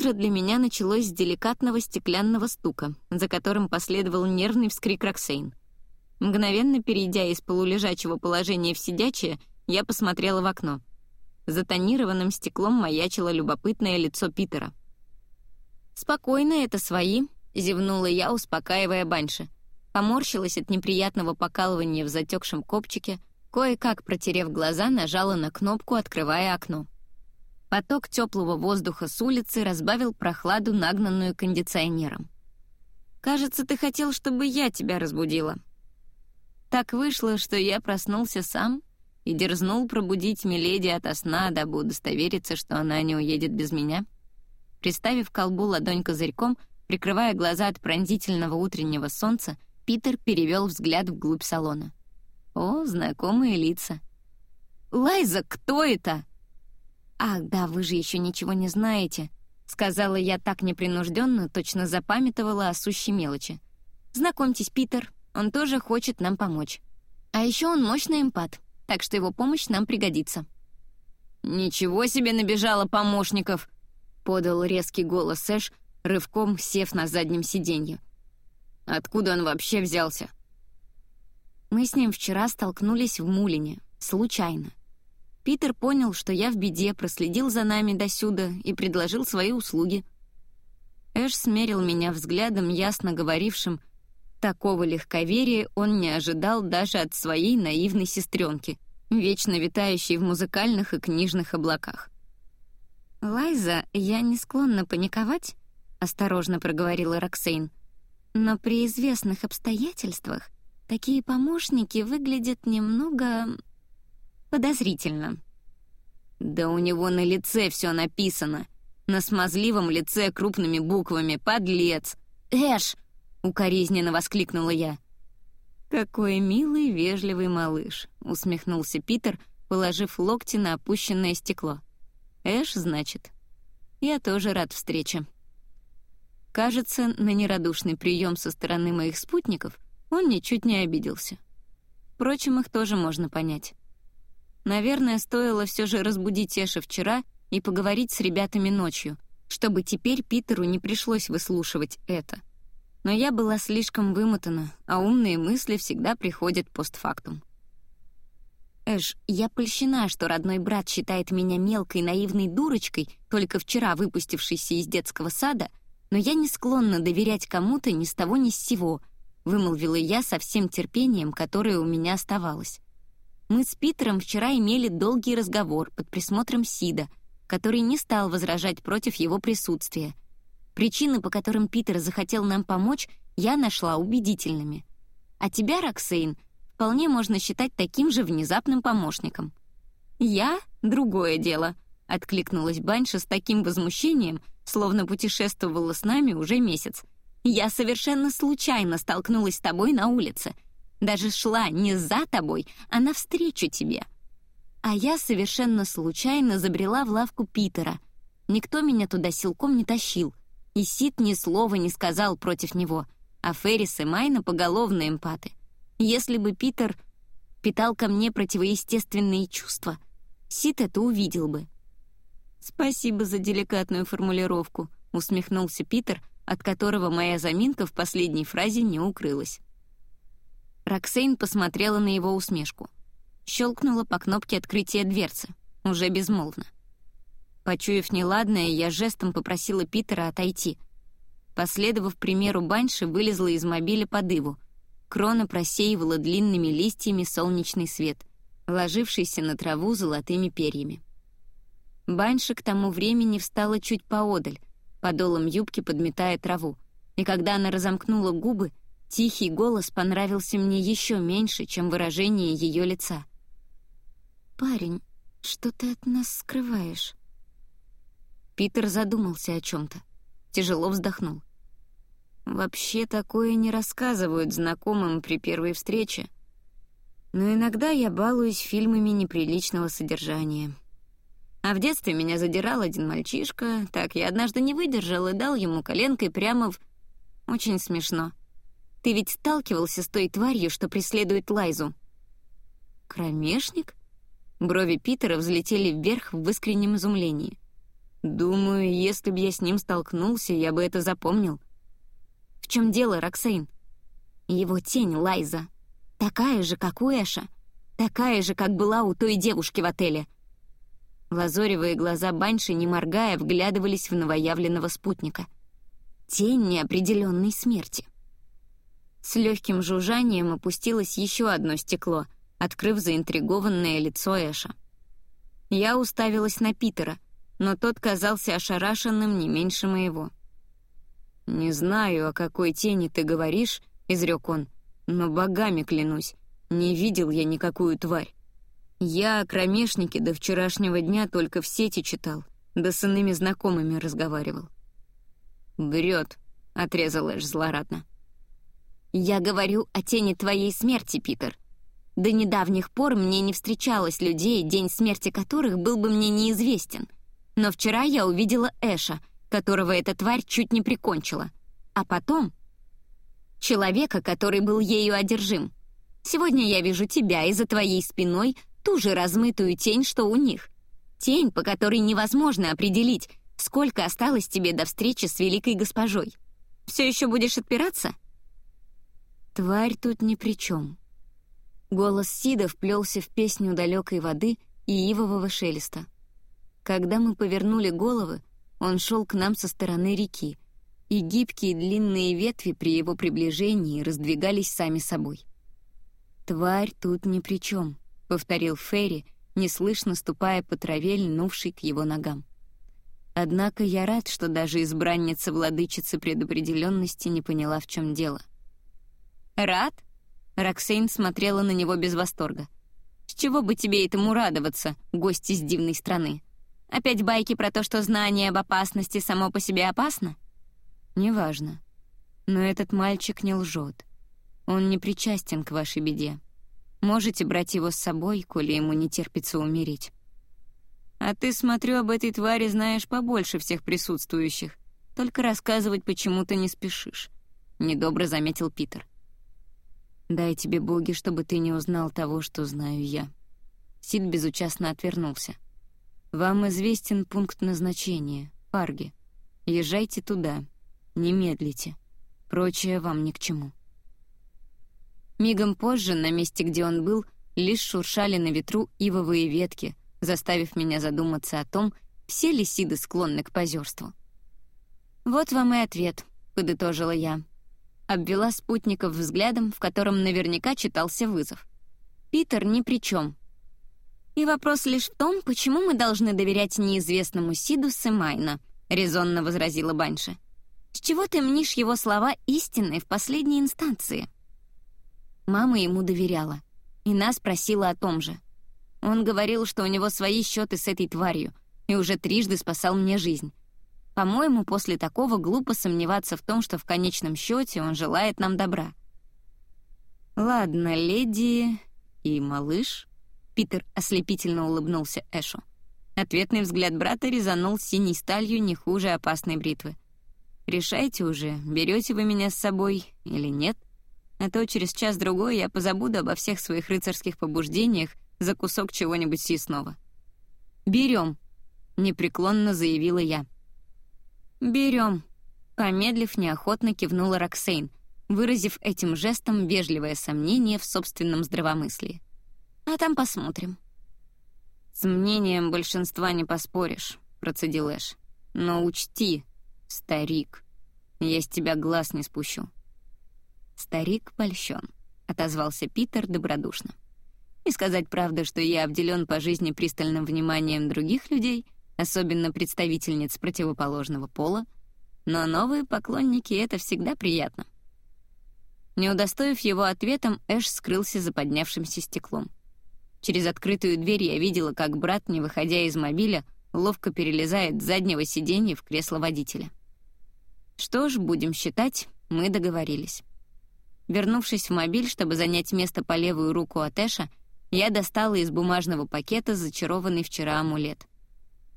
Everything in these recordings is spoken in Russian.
Утро для меня началось с деликатного стеклянного стука, за которым последовал нервный вскрик Роксейн. Мгновенно перейдя из полулежачего положения в сидячее, я посмотрела в окно. За тонированным стеклом маячило любопытное лицо Питера. «Спокойно, это свои», — зевнула я, успокаивая Банши. Поморщилась от неприятного покалывания в затекшем копчике, кое-как, протерев глаза, нажала на кнопку, открывая окно. Поток теплого воздуха с улицы разбавил прохладу, нагнанную кондиционером. «Кажется, ты хотел, чтобы я тебя разбудила». Так вышло, что я проснулся сам и дерзнул пробудить Миледи ото сна, дабы удостовериться, что она не уедет без меня. Приставив колбу ладонь козырьком, прикрывая глаза от пронзительного утреннего солнца, Питер перевел взгляд вглубь салона. О, знакомые лица. «Лайза, кто это?» «Ах, да, вы же еще ничего не знаете», — сказала я так непринужденно, точно запамятовала о сущей мелочи. «Знакомьтесь, Питер, он тоже хочет нам помочь. А еще он мощный эмпат, так что его помощь нам пригодится». «Ничего себе набежало помощников!» — подал резкий голос Эш, рывком сев на заднем сиденье. «Откуда он вообще взялся?» Мы с ним вчера столкнулись в Мулине, случайно. Питер понял, что я в беде, проследил за нами досюда и предложил свои услуги. Эш смерил меня взглядом, ясно говорившим, такого легковерия он не ожидал даже от своей наивной сестренки, вечно витающей в музыкальных и книжных облаках. «Лайза, я не склонна паниковать», — осторожно проговорила Роксейн. «Но при известных обстоятельствах такие помощники выглядят немного подозрительно. Да у него на лице все написано. На смазливом лице крупными буквами «Подлец». «Эш!» — укоризненно воскликнула я. «Какой милый, вежливый малыш», — усмехнулся Питер, положив локти на опущенное стекло. «Эш, значит. Я тоже рад встрече». Кажется, на нерадушный прием со стороны моих спутников он ничуть не обиделся. Впрочем, их тоже можно понять. Наверное, стоило все же разбудить Эша вчера и поговорить с ребятами ночью, чтобы теперь Питеру не пришлось выслушивать это. Но я была слишком вымотана, а умные мысли всегда приходят постфактум. Эш, я польщена, что родной брат считает меня мелкой наивной дурочкой, только вчера выпустившейся из детского сада, но я не склонна доверять кому-то ни с того ни с сего, вымолвила я со всем терпением, которое у меня оставалось. Мы с Питером вчера имели долгий разговор под присмотром Сида, который не стал возражать против его присутствия. Причины, по которым Питер захотел нам помочь, я нашла убедительными. А тебя, Роксейн, вполне можно считать таким же внезапным помощником. «Я — другое дело», — откликнулась Банша с таким возмущением, словно путешествовала с нами уже месяц. «Я совершенно случайно столкнулась с тобой на улице — даже шла не за тобой, а навстречу тебе. А я совершенно случайно забрела в лавку Питера. Никто меня туда силком не тащил. И Сид ни слова не сказал против него, а Феррис и Майна — поголовные эмпаты. Если бы Питер питал ко мне противоестественные чувства, Сид это увидел бы. «Спасибо за деликатную формулировку», — усмехнулся Питер, от которого моя заминка в последней фразе не укрылась. Роксейн посмотрела на его усмешку. Щелкнула по кнопке открытия дверцы, уже безмолвно. Почуяв неладное, я жестом попросила Питера отойти. Последовав примеру Банши, вылезла из мобиля по дыву. Крона просеивала длинными листьями солнечный свет, ложившийся на траву золотыми перьями. Банши к тому времени встала чуть поодаль, подолом юбки подметая траву, и когда она разомкнула губы, Тихий голос понравился мне еще меньше, чем выражение ее лица. «Парень, что ты от нас скрываешь?» Питер задумался о чем-то. Тяжело вздохнул. «Вообще такое не рассказывают знакомым при первой встрече. Но иногда я балуюсь фильмами неприличного содержания. А в детстве меня задирал один мальчишка, так я однажды не выдержал и дал ему коленкой прямо в... Очень смешно. Ты ведь сталкивался с той тварью, что преследует Лайзу?» «Кромешник?» Брови Питера взлетели вверх в искреннем изумлении. «Думаю, если бы я с ним столкнулся, я бы это запомнил. В чем дело, Роксейн? Его тень, Лайза. Такая же, как у Эша. Такая же, как была у той девушки в отеле. Лазоревые глаза Банши, не моргая, вглядывались в новоявленного спутника. Тень неопределенной смерти. С легким жужжанием опустилось еще одно стекло, открыв заинтригованное лицо Эша. Я уставилась на Питера, но тот казался ошарашенным не меньше моего. «Не знаю, о какой тени ты говоришь», — изрек он, — «но богами клянусь, не видел я никакую тварь. Я о кромешнике до вчерашнего дня только в сети читал, да с иными знакомыми разговаривал». «Врет», — отрезал Эш злорадно. «Я говорю о тени твоей смерти, Питер. До недавних пор мне не встречалось людей, день смерти которых был бы мне неизвестен. Но вчера я увидела Эша, которого эта тварь чуть не прикончила. А потом... Человека, который был ею одержим. Сегодня я вижу тебя и за твоей спиной ту же размытую тень, что у них. Тень, по которой невозможно определить, сколько осталось тебе до встречи с великой госпожой. Все еще будешь отпираться? Тварь тут ни при чем. Голос Сида вплелся в песню далекой воды и ивового шелеста. Когда мы повернули головы, он шел к нам со стороны реки, и гибкие длинные ветви при его приближении раздвигались сами собой. «Тварь тут ни при чем», — повторил Ферри, неслышно ступая по траве, льнувшей к его ногам. Однако я рад, что даже избранница владычицы предопределенности не поняла, в чем дело. «Рад?» Роксейн смотрела на него без восторга. «С чего бы тебе этому радоваться, гость из дивной страны? Опять байки про то, что знание об опасности само по себе опасно?» «Неважно. Но этот мальчик не лжет. Он не причастен к вашей беде. Можете брать его с собой, коли ему не терпится умереть». «А ты, смотрю, об этой твари знаешь побольше всех присутствующих. Только рассказывать почему-то не спешишь», — недобро заметил Питер. Дай тебе боги, чтобы ты не узнал того, что знаю я». Сид безучастно отвернулся. «Вам известен пункт назначения, Парги. Езжайте туда. Не медлите. Прочее вам ни к чему». Мигом позже, на месте, где он был, лишь шуршали на ветру ивовые ветки, заставив меня задуматься о том, все ли Сиды склонны к позерству. «Вот вам и ответ», — подытожила я обвела спутников взглядом, в котором наверняка читался вызов. Питер ни при чем. И вопрос лишь в том, почему мы должны доверять неизвестному Сиду Семайна, резонно возразила Банша. С чего ты мнишь его слова истинной в последней инстанции? Мама ему доверяла, и нас просила о том же. Он говорил, что у него свои счеты с этой тварью, и уже трижды спасал мне жизнь. По-моему, после такого глупо сомневаться в том, что в конечном счете он желает нам добра. «Ладно, леди и малыш», — Питер ослепительно улыбнулся Эшу. Ответный взгляд брата резанул синей сталью не хуже опасной бритвы. «Решайте уже, берете вы меня с собой или нет, а то через час-другой я позабуду обо всех своих рыцарских побуждениях за кусок чего-нибудь съестного». «Берем», — непреклонно заявила я. «Берем», — помедлив, неохотно кивнула Роксейн, выразив этим жестом вежливое сомнение в собственном здравомыслии. «А там посмотрим». «С мнением большинства не поспоришь», — процедил Эш. «Но учти, старик, я с тебя глаз не спущу». «Старик польщен», — отозвался Питер добродушно. «И сказать правду, что я обделен по жизни пристальным вниманием других людей — особенно представительниц противоположного пола, но новые поклонники — это всегда приятно. Не удостоив его ответом, Эш скрылся за поднявшимся стеклом. Через открытую дверь я видела, как брат, не выходя из мобиля, ловко перелезает с заднего сиденья в кресло водителя. Что ж, будем считать, мы договорились. Вернувшись в мобиль, чтобы занять место по левую руку от Эша, я достала из бумажного пакета зачарованный вчера амулет —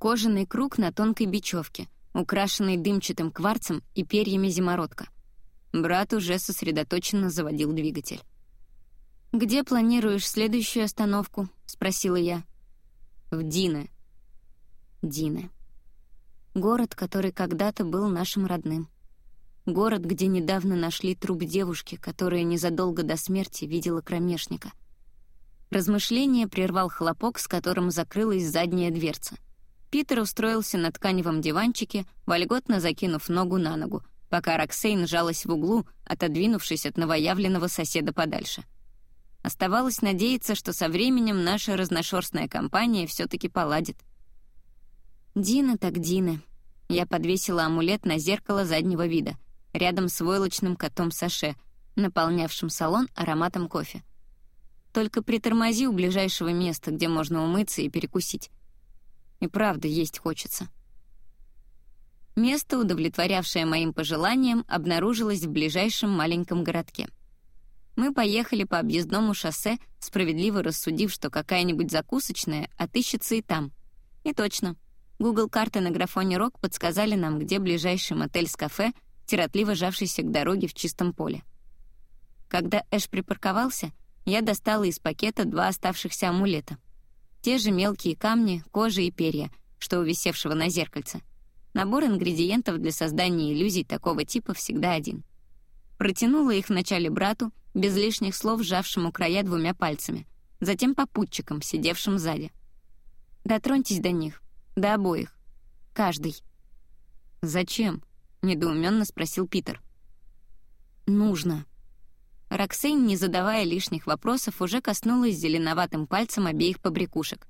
Кожаный круг на тонкой бечевке, украшенный дымчатым кварцем и перьями зимородка. Брат уже сосредоточенно заводил двигатель. «Где планируешь следующую остановку?» — спросила я. «В Дине». Дине. Город, который когда-то был нашим родным. Город, где недавно нашли труп девушки, которая незадолго до смерти видела кромешника. Размышление прервал хлопок, с которым закрылась задняя дверца. Питер устроился на тканевом диванчике, вольготно закинув ногу на ногу, пока Роксейн жалась в углу, отодвинувшись от новоявленного соседа подальше. Оставалось надеяться, что со временем наша разношерстная компания все таки поладит. Дина так Дина. Я подвесила амулет на зеркало заднего вида, рядом с войлочным котом Саше, наполнявшим салон ароматом кофе. Только притормози у ближайшего места, где можно умыться и перекусить. И правда, есть хочется. Место, удовлетворявшее моим пожеланиям, обнаружилось в ближайшем маленьком городке. Мы поехали по объездному шоссе, справедливо рассудив, что какая-нибудь закусочная отыщется и там. И точно. Google карты на графоне Рок подсказали нам, где ближайший мотель с кафе, сиротливо жавшийся к дороге в чистом поле. Когда Эш припарковался, я достала из пакета два оставшихся амулета. Те же мелкие камни, кожа и перья, что у висевшего на зеркальце. Набор ингредиентов для создания иллюзий такого типа всегда один. Протянула их вначале брату, без лишних слов сжавшему края двумя пальцами, затем попутчикам, сидевшим сзади. «Дотроньтесь до них, до обоих. Каждый». «Зачем?» — недоуменно спросил Питер. «Нужно», Роксейн, не задавая лишних вопросов, уже коснулась зеленоватым пальцем обеих побрякушек.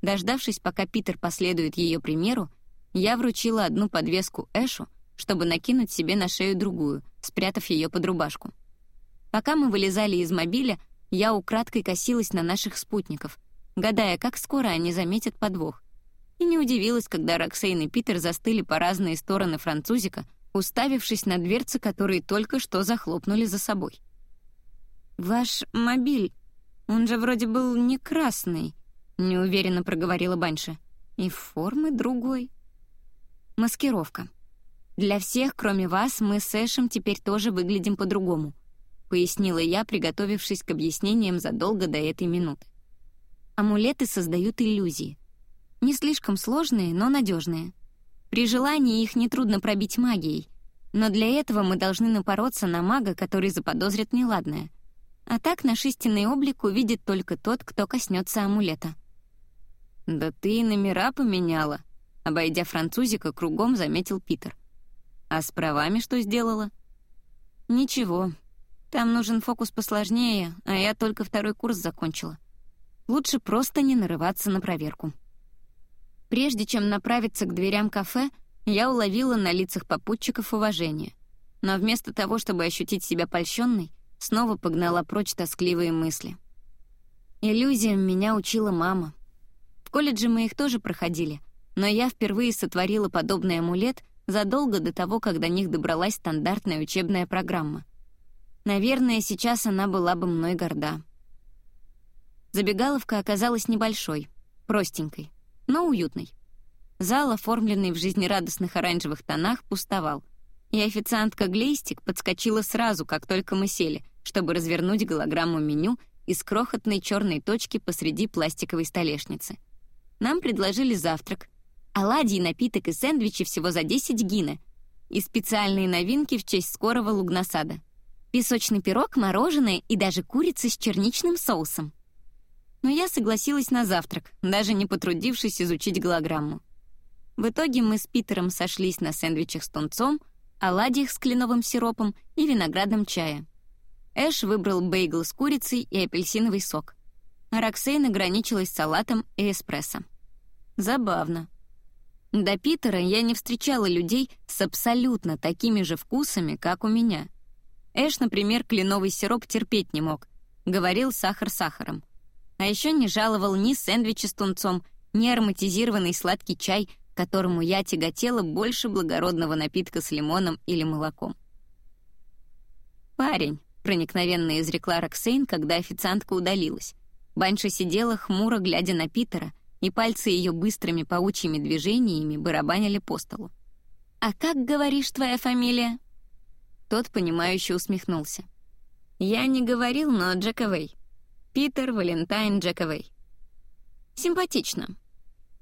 Дождавшись, пока Питер последует ее примеру, я вручила одну подвеску Эшу, чтобы накинуть себе на шею другую, спрятав ее под рубашку. Пока мы вылезали из мобиля, я украдкой косилась на наших спутников, гадая, как скоро они заметят подвох. И не удивилась, когда Роксейн и Питер застыли по разные стороны французика, уставившись на дверцы, которые только что захлопнули за собой. «Ваш мобиль, он же вроде был не красный», — неуверенно проговорила Банша. «И формы другой». «Маскировка. Для всех, кроме вас, мы с Эшем теперь тоже выглядим по-другому», — пояснила я, приготовившись к объяснениям задолго до этой минуты. Амулеты создают иллюзии. Не слишком сложные, но надежные. При желании их нетрудно пробить магией, но для этого мы должны напороться на мага, который заподозрит неладное — а так наш истинный облик увидит только тот, кто коснется амулета. «Да ты и номера поменяла», — обойдя французика, кругом заметил Питер. «А с правами что сделала?» «Ничего. Там нужен фокус посложнее, а я только второй курс закончила. Лучше просто не нарываться на проверку». Прежде чем направиться к дверям кафе, я уловила на лицах попутчиков уважение. Но вместо того, чтобы ощутить себя польщенной, снова погнала прочь тоскливые мысли. Иллюзиям меня учила мама. В колледже мы их тоже проходили, но я впервые сотворила подобный амулет задолго до того, как до них добралась стандартная учебная программа. Наверное, сейчас она была бы мной горда. Забегаловка оказалась небольшой, простенькой, но уютной. Зал, оформленный в жизнерадостных оранжевых тонах, пустовал, и официантка Глейстик подскочила сразу, как только мы сели, чтобы развернуть голограмму меню из крохотной черной точки посреди пластиковой столешницы. Нам предложили завтрак, оладьи, напиток и сэндвичи всего за 10 гина и специальные новинки в честь скорого лугнасада. Песочный пирог, мороженое и даже курица с черничным соусом. Но я согласилась на завтрак, даже не потрудившись изучить голограмму. В итоге мы с Питером сошлись на сэндвичах с тунцом, оладьях с кленовым сиропом и виноградом чая. Эш выбрал бейгл с курицей и апельсиновый сок. А Роксейн ограничилась салатом и эспрессо. Забавно. До Питера я не встречала людей с абсолютно такими же вкусами, как у меня. Эш, например, кленовый сироп терпеть не мог. Говорил сахар сахаром. А еще не жаловал ни сэндвичи с тунцом, ни ароматизированный сладкий чай, которому я тяготела больше благородного напитка с лимоном или молоком. «Парень», — проникновенно изрекла Роксейн, когда официантка удалилась. Банша сидела, хмуро глядя на Питера, и пальцы ее быстрыми паучьими движениями барабанили по столу. «А как, говоришь, твоя фамилия?» Тот, понимающе усмехнулся. «Я не говорил, но Джековей. Питер Валентайн Джековей. Симпатично.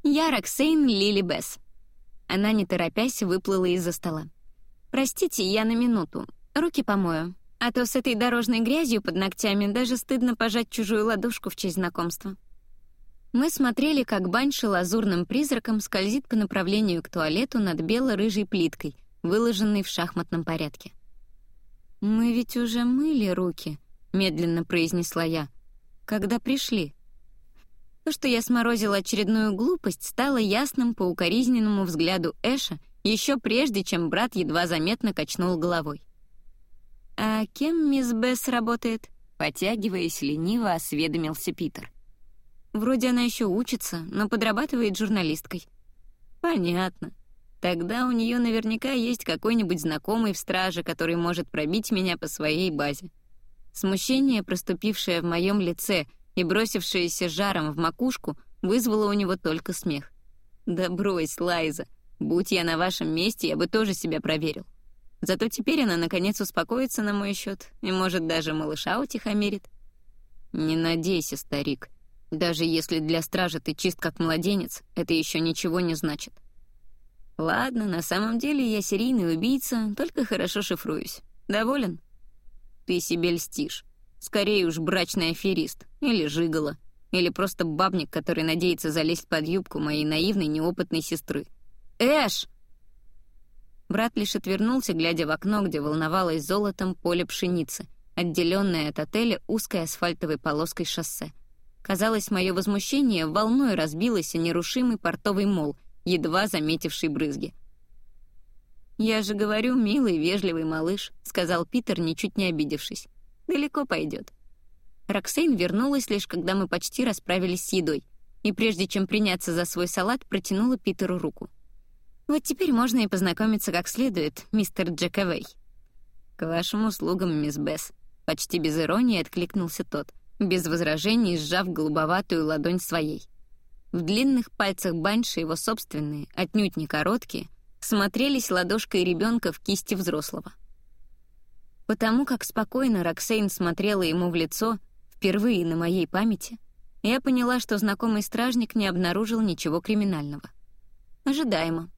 Я Роксейн Лили Бесс. Она, не торопясь, выплыла из-за стола. «Простите, я на минуту. Руки помою. А то с этой дорожной грязью под ногтями даже стыдно пожать чужую ладошку в честь знакомства». Мы смотрели, как баньша лазурным призраком скользит по направлению к туалету над бело-рыжей плиткой, выложенной в шахматном порядке. «Мы ведь уже мыли руки», — медленно произнесла я, — «когда пришли». То, что я сморозила очередную глупость, стало ясным по укоризненному взгляду Эша еще прежде, чем брат едва заметно качнул головой. «А кем мисс Бесс работает?» Потягиваясь лениво, осведомился Питер. «Вроде она еще учится, но подрабатывает журналисткой». «Понятно. Тогда у нее наверняка есть какой-нибудь знакомый в страже, который может пробить меня по своей базе». Смущение, проступившее в моем лице — и бросившееся жаром в макушку вызвало у него только смех. «Да брось, Лайза, будь я на вашем месте, я бы тоже себя проверил. Зато теперь она, наконец, успокоится на мой счет и, может, даже малыша утихомирит». «Не надейся, старик. Даже если для стражи ты чист как младенец, это еще ничего не значит». «Ладно, на самом деле я серийный убийца, только хорошо шифруюсь. Доволен?» «Ты себе льстишь. Скорее уж брачный аферист, или жигало, или просто бабник, который надеется залезть под юбку моей наивной неопытной сестры. «Эш!» Брат лишь отвернулся, глядя в окно, где волновалось золотом поле пшеницы, отделенное от отеля узкой асфальтовой полоской шоссе. Казалось, мое возмущение волной разбилось о нерушимый портовый мол, едва заметивший брызги. «Я же говорю, милый, вежливый малыш», — сказал Питер, ничуть не обидевшись. Далеко пойдет. Роксейн вернулась лишь когда мы почти расправились с едой, и прежде чем приняться за свой салат, протянула Питеру руку. «Вот теперь можно и познакомиться как следует, мистер Джековей». «К вашим услугам, мисс Бесс», — почти без иронии откликнулся тот, без возражений сжав голубоватую ладонь своей. В длинных пальцах Банши его собственные, отнюдь не короткие, смотрелись ладошкой ребенка в кисти взрослого. Потому как спокойно Роксейн смотрела ему в лицо, впервые на моей памяти, я поняла, что знакомый стражник не обнаружил ничего криминального. Ожидаемо.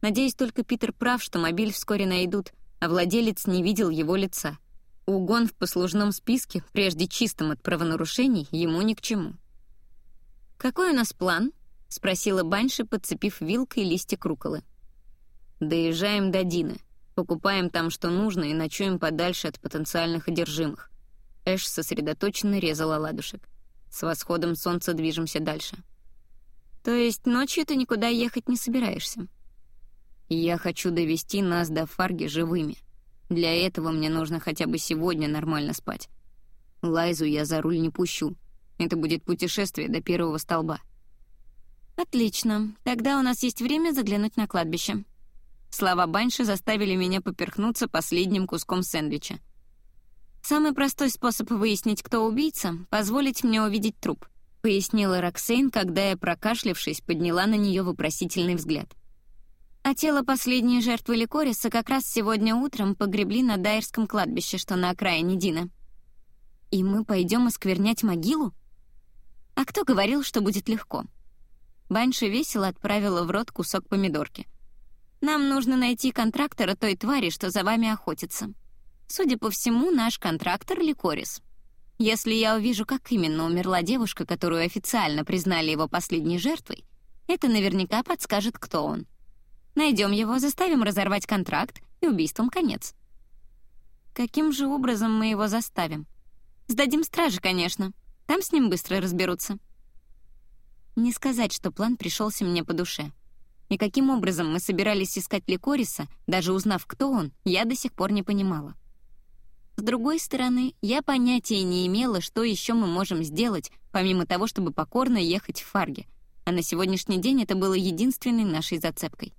Надеюсь, только Питер прав, что мобиль вскоре найдут, а владелец не видел его лица. Угон в послужном списке, прежде чистым от правонарушений, ему ни к чему. «Какой у нас план?» — спросила Банши, подцепив вилкой листик руколы. «Доезжаем до Дины. Покупаем там, что нужно, и ночуем подальше от потенциальных одержимых. Эш сосредоточенно резала ладушек. С восходом солнца движемся дальше. То есть ночью ты никуда ехать не собираешься? Я хочу довести нас до Фарги живыми. Для этого мне нужно хотя бы сегодня нормально спать. Лайзу я за руль не пущу. Это будет путешествие до первого столба. Отлично. Тогда у нас есть время заглянуть на кладбище. Слова Банши заставили меня поперхнуться последним куском сэндвича. «Самый простой способ выяснить, кто убийца — позволить мне увидеть труп», — пояснила Роксейн, когда я, прокашлявшись, подняла на нее вопросительный взгляд. А тело последней жертвы Ликориса как раз сегодня утром погребли на Дайерском кладбище, что на окраине Дина. И мы пойдем осквернять могилу? А кто говорил, что будет легко? Банши весело отправила в рот кусок помидорки — нам нужно найти контрактора той твари, что за вами охотится. Судя по всему, наш контрактор — Ликорис. Если я увижу, как именно умерла девушка, которую официально признали его последней жертвой, это наверняка подскажет, кто он. Найдем его, заставим разорвать контракт, и убийством конец. Каким же образом мы его заставим? Сдадим страже, конечно. Там с ним быстро разберутся. Не сказать, что план пришелся мне по душе — и каким образом мы собирались искать Ликориса, даже узнав, кто он, я до сих пор не понимала. С другой стороны, я понятия не имела, что еще мы можем сделать, помимо того, чтобы покорно ехать в Фарге. А на сегодняшний день это было единственной нашей зацепкой.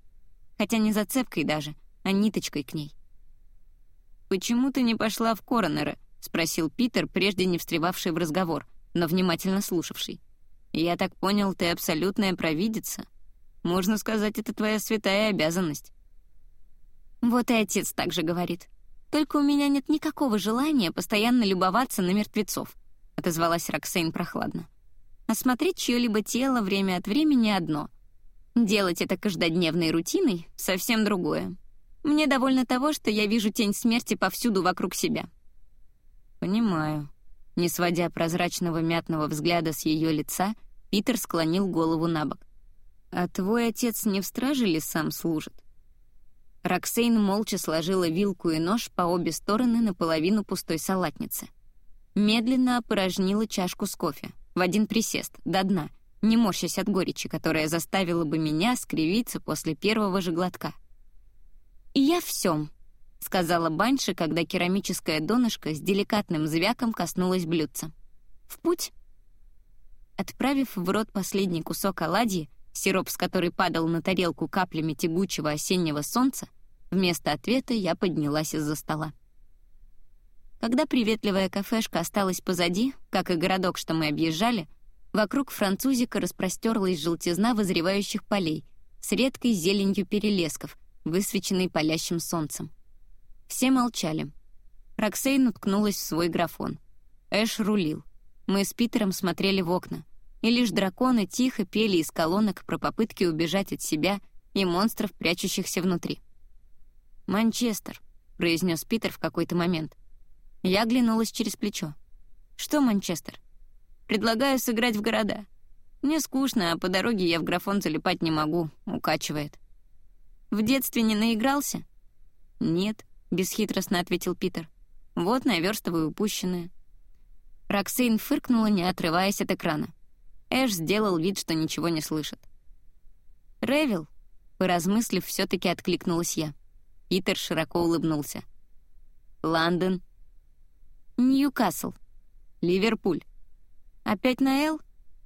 Хотя не зацепкой даже, а ниточкой к ней. «Почему ты не пошла в Коронера?» — спросил Питер, прежде не встревавший в разговор, но внимательно слушавший. «Я так понял, ты абсолютная провидица». Можно сказать, это твоя святая обязанность». Вот и отец также говорит. «Только у меня нет никакого желания постоянно любоваться на мертвецов», — отозвалась Роксейн прохладно. «Осмотреть чье-либо тело время от времени одно. Делать это каждодневной рутиной — совсем другое. Мне довольно того, что я вижу тень смерти повсюду вокруг себя. Понимаю. Не сводя прозрачного мятного взгляда с ее лица, Питер склонил голову на бок. «А твой отец не в страже ли сам служит?» Роксейн молча сложила вилку и нож по обе стороны наполовину пустой салатницы. Медленно опорожнила чашку с кофе, в один присест, до дна, не морщась от горечи, которая заставила бы меня скривиться после первого же глотка. «И я всем», — сказала Банши, когда керамическое донышко с деликатным звяком коснулось блюдца. «В путь?» Отправив в рот последний кусок оладьи, сироп с которой падал на тарелку каплями тягучего осеннего солнца, вместо ответа я поднялась из-за стола. Когда приветливая кафешка осталась позади, как и городок, что мы объезжали, вокруг французика распростерлась желтизна вызревающих полей с редкой зеленью перелесков, высвеченной палящим солнцем. Все молчали. Роксейн уткнулась в свой графон. Эш рулил. Мы с Питером смотрели в окна. И лишь драконы тихо пели из колонок про попытки убежать от себя и монстров, прячущихся внутри. «Манчестер», — произнес Питер в какой-то момент. Я оглянулась через плечо. «Что, Манчестер?» «Предлагаю сыграть в города. Мне скучно, а по дороге я в графон залипать не могу, укачивает». «В детстве не наигрался?» «Нет», — бесхитростно ответил Питер. «Вот наверстываю упущенное». Роксейн фыркнула, не отрываясь от экрана. Эш сделал вид, что ничего не слышит. «Ревил», — поразмыслив, все таки откликнулась я. Питер широко улыбнулся. «Лондон». «Ньюкасл». «Ливерпуль». «Опять на «Л»?»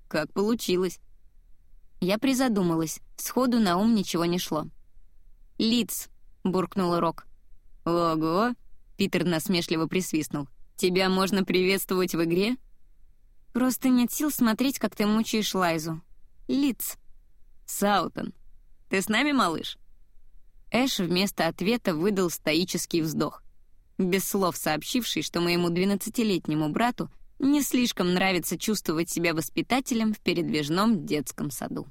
«Как получилось». Я призадумалась, сходу на ум ничего не шло. «Лидс», — буркнула Рок. «Ого!» — Питер насмешливо присвистнул. «Тебя можно приветствовать в игре?» «Просто нет сил смотреть, как ты мучаешь Лайзу. Лиц». «Саутон, ты с нами, малыш?» Эш вместо ответа выдал стоический вздох, без слов сообщивший, что моему двенадцатилетнему брату не слишком нравится чувствовать себя воспитателем в передвижном детском саду.